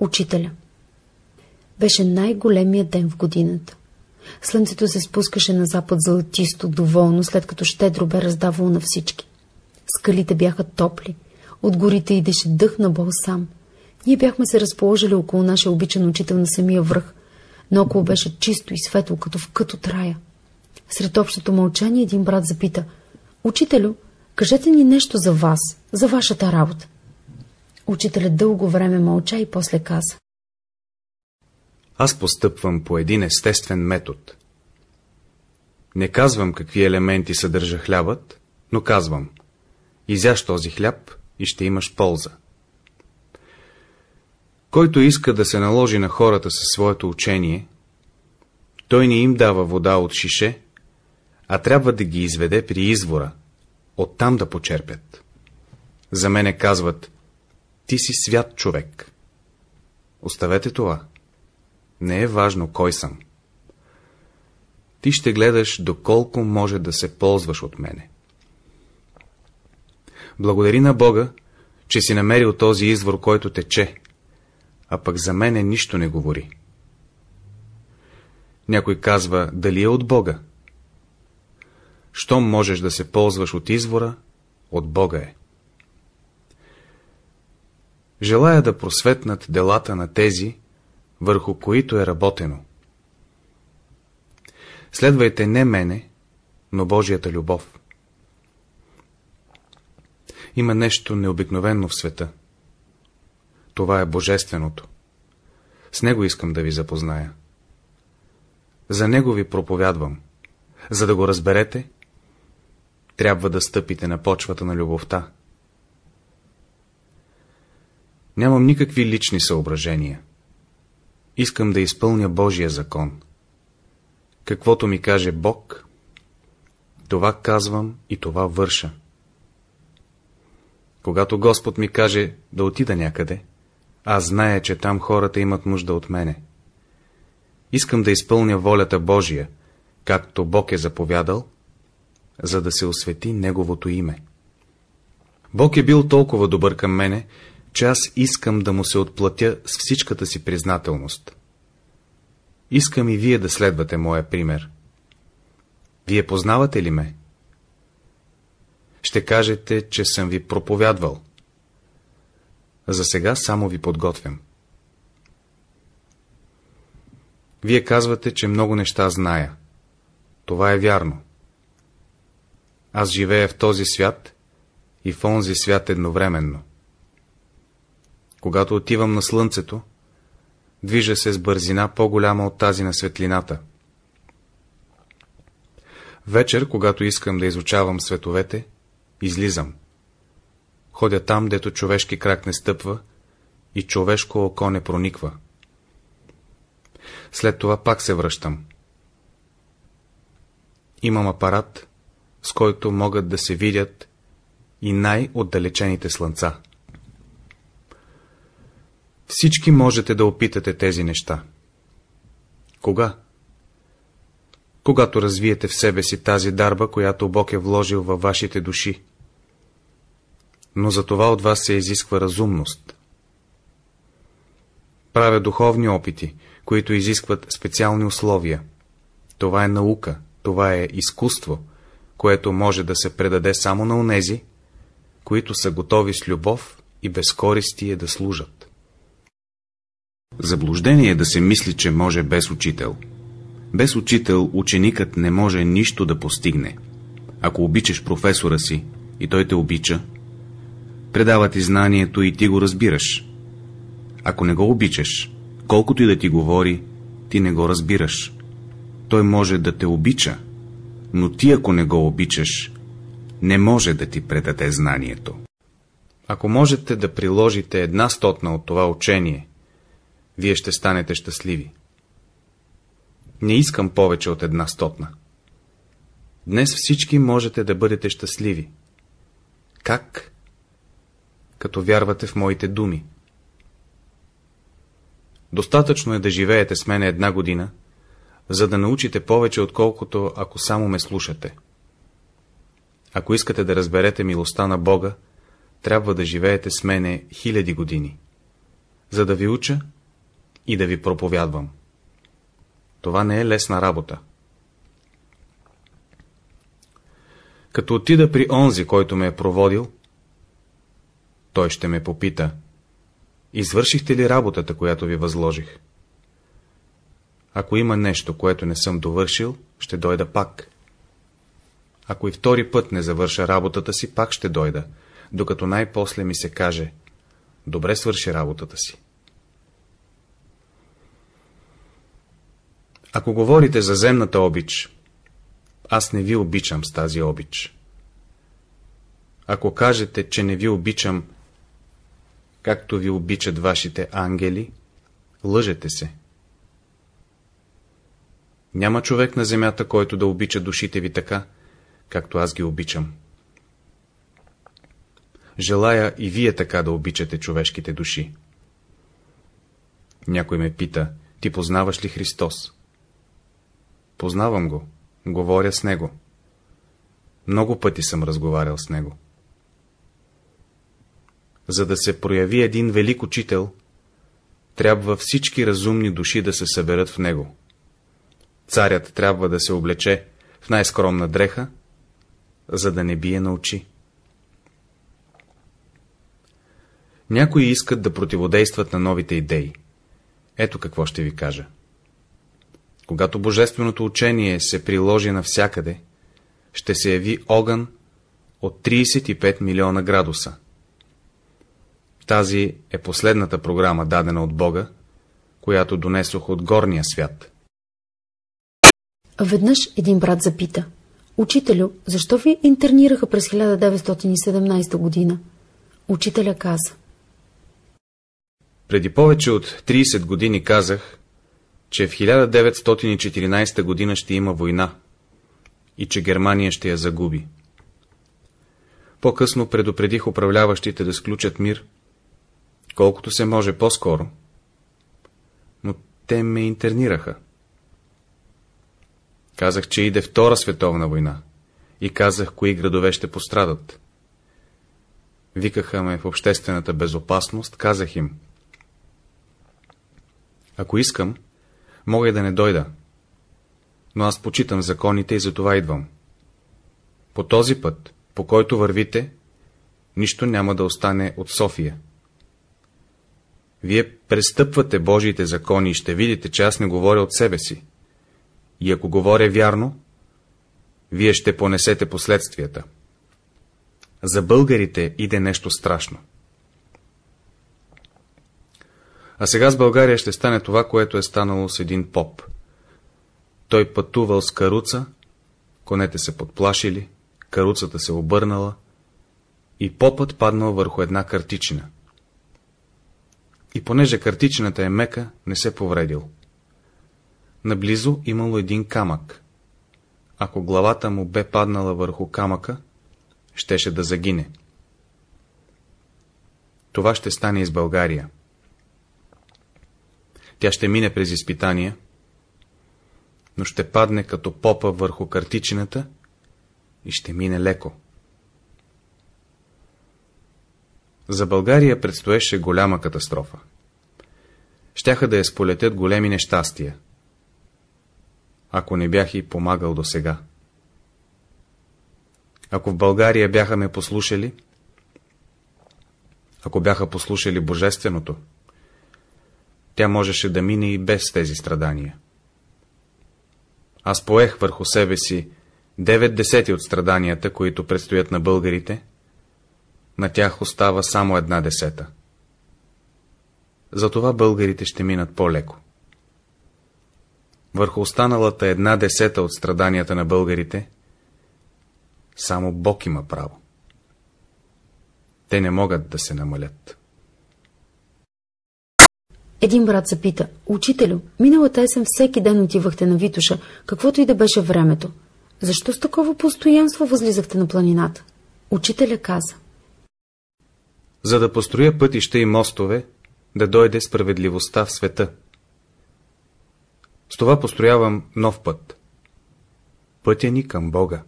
Учителя Беше най-големият ден в годината. Слънцето се спускаше на запад златисто, доволно, след като щедро бе раздавало на всички. Скалите бяха топли, от горите идеше дъх на балсам. Ние бяхме се разположили около нашия обичан учител на самия връх, но около беше чисто и светло, като в кът от рая. Сред общото мълчание един брат запита — Учителю, кажете ни нещо за вас, за вашата работа. Учителят дълго време мълча и после каза. Аз постъпвам по един естествен метод. Не казвам какви елементи съдържа хлябът, но казвам изяж този хляб и ще имаш полза. Който иска да се наложи на хората със своето учение, той не им дава вода от шише, а трябва да ги изведе при извора, оттам да почерпят. За мене казват, ти си свят човек. Оставете това. Не е важно кой съм. Ти ще гледаш доколко може да се ползваш от мене. Благодари на Бога, че си намерил този извор, който тече, а пък за мене нищо не говори. Някой казва, дали е от Бога? Щом можеш да се ползваш от извора, от Бога е. Желая да просветнат делата на тези, върху които е работено. Следвайте не мене, но Божията любов. Има нещо необикновено в света. Това е Божественото. С него искам да ви запозная. За него ви проповядвам. За да го разберете, трябва да стъпите на почвата на любовта. Нямам никакви лични съображения. Искам да изпълня Божия закон. Каквото ми каже Бог, това казвам и това върша. Когато Господ ми каже да отида някъде, аз зная, че там хората имат нужда от мене. Искам да изпълня волята Божия, както Бог е заповядал, за да се освети Неговото име. Бог е бил толкова добър към мене, че аз искам да му се отплатя с всичката си признателност. Искам и вие да следвате моя пример. Вие познавате ли ме? Ще кажете, че съм ви проповядвал. За сега само ви подготвям. Вие казвате, че много неща зная. Това е вярно. Аз живея в този свят и в онзи свят едновременно. Когато отивам на слънцето, движа се с бързина по-голяма от тази на светлината. Вечер, когато искам да изучавам световете, излизам. Ходя там, дето човешки крак не стъпва и човешко око не прониква. След това пак се връщам. Имам апарат, с който могат да се видят и най-отдалечените слънца. Всички можете да опитате тези неща. Кога? Когато развиете в себе си тази дарба, която Бог е вложил във вашите души. Но за това от вас се изисква разумност. Правя духовни опити, които изискват специални условия. Това е наука, това е изкуство, което може да се предаде само на онези, които са готови с любов и безкористие да служат. Заблуждение е да се мисли, че може без учител. Без учител ученикът не може нищо да постигне. Ако обичаш професора си и той те обича, предава ти знанието и ти го разбираш. Ако не го обичаш, колкото и да ти говори, ти не го разбираш. Той може да те обича, но ти ако не го обичаш, не може да ти предаде знанието. Ако можете да приложите една стотна от това учение, вие ще станете щастливи. Не искам повече от една стотна. Днес всички можете да бъдете щастливи. Как? Като вярвате в моите думи. Достатъчно е да живеете с мене една година, за да научите повече, отколкото ако само ме слушате. Ако искате да разберете милостта на Бога, трябва да живеете с мене хиляди години. за да ви уча и да ви проповядвам. Това не е лесна работа. Като отида при онзи, който ме е проводил, той ще ме попита, извършихте ли работата, която ви възложих? Ако има нещо, което не съм довършил, ще дойда пак. Ако и втори път не завърша работата си, пак ще дойда, докато най-после ми се каже, добре свърши работата си. Ако говорите за земната обич, аз не ви обичам с тази обич. Ако кажете, че не ви обичам, както ви обичат вашите ангели, лъжете се. Няма човек на земята, който да обича душите ви така, както аз ги обичам. Желая и вие така да обичате човешките души. Някой ме пита, ти познаваш ли Христос? Познавам го, говоря с него. Много пъти съм разговарял с него. За да се прояви един велик учител, трябва всички разумни души да се съберат в него. Царят трябва да се облече в най-скромна дреха, за да не бие на очи. Някои искат да противодействат на новите идеи. Ето какво ще ви кажа. Когато божественото учение се приложи навсякъде, ще се яви огън от 35 милиона градуса. Тази е последната програма, дадена от Бога, която донесох от горния свят. Веднъж един брат запита. Учителю, защо ви интернираха през 1917 година? Учителя каза. Преди повече от 30 години казах, че в 1914 година ще има война и че Германия ще я загуби. По-късно предупредих управляващите да сключат мир, колкото се може по-скоро, но те ме интернираха. Казах, че иде Втора световна война и казах, кои градове ще пострадат. Викаха ме в обществената безопасност, казах им. Ако искам, мога да не дойда. Но аз почитам законите и затова идвам. По този път, по който вървите, нищо няма да остане от София. Вие престъпвате Божиите закони и ще видите, че аз не говоря от себе си. И ако говоря вярно, вие ще понесете последствията. За българите иде нещо страшно. А сега с България ще стане това, което е станало с един поп. Той пътувал с каруца, конете се подплашили, каруцата се обърнала и попът паднал върху една картичина. И понеже картичината е мека, не се повредил. Наблизо имало един камък. Ако главата му бе паднала върху камъка, щеше да загине. Това ще стане и с България. Тя ще мине през изпитания, но ще падне като попа върху картичината и ще мине леко. За България предстоеше голяма катастрофа. Щяха да я сполетят големи нещастия, ако не бях и помагал до сега. Ако в България бяха ме послушали, ако бяха послушали Божественото, тя можеше да мине и без тези страдания. Аз поех върху себе си девет десети от страданията, които предстоят на българите, на тях остава само една десета. Затова българите ще минат по-леко. Върху останалата една десета от страданията на българите, само Бог има право. Те не могат да се намалят. Един брат запита, учителю, миналата есен всеки ден отивахте на Витуша, каквото и да беше времето. Защо с такова постоянство възлизахте на планината? Учителя каза. За да построя пътища и мостове, да дойде справедливостта в света. С това построявам нов път. Пътя ни към Бога.